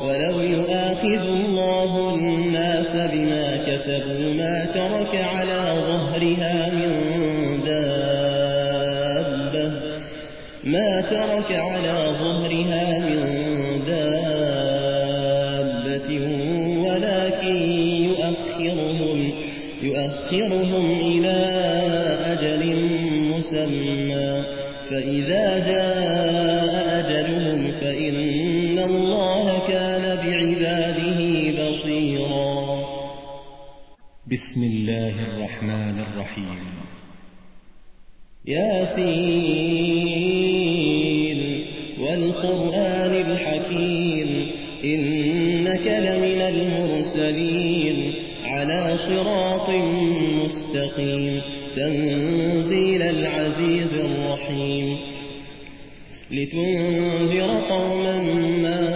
ولو يؤاخذ الله الناس بما كسبوا ما ترك على ظهرها من دابة ما ترك على ظهرها من دابة ولكن يؤخرهم يؤخرهم إلى أجل مسمى فإذا جاء أجلهم فإن بسم الله الرحمن الرحيم. ياسين والقرآن الحكيم إنك لمن المرسلين على صراط مستقيم. تنزيل العزيز الرحيم. لتنذر قوما ما